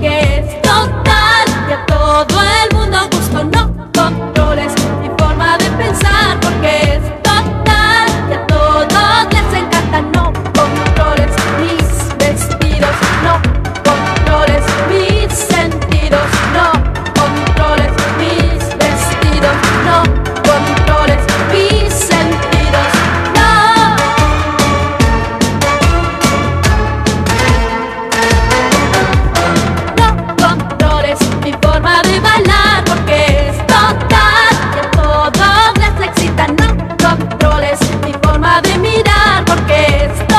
que es total, que a todo el mundo gusto no controles mi forma de pensar porque es total, que a todos les encanta no controles mis vestidos, no controles mis porque es.